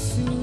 す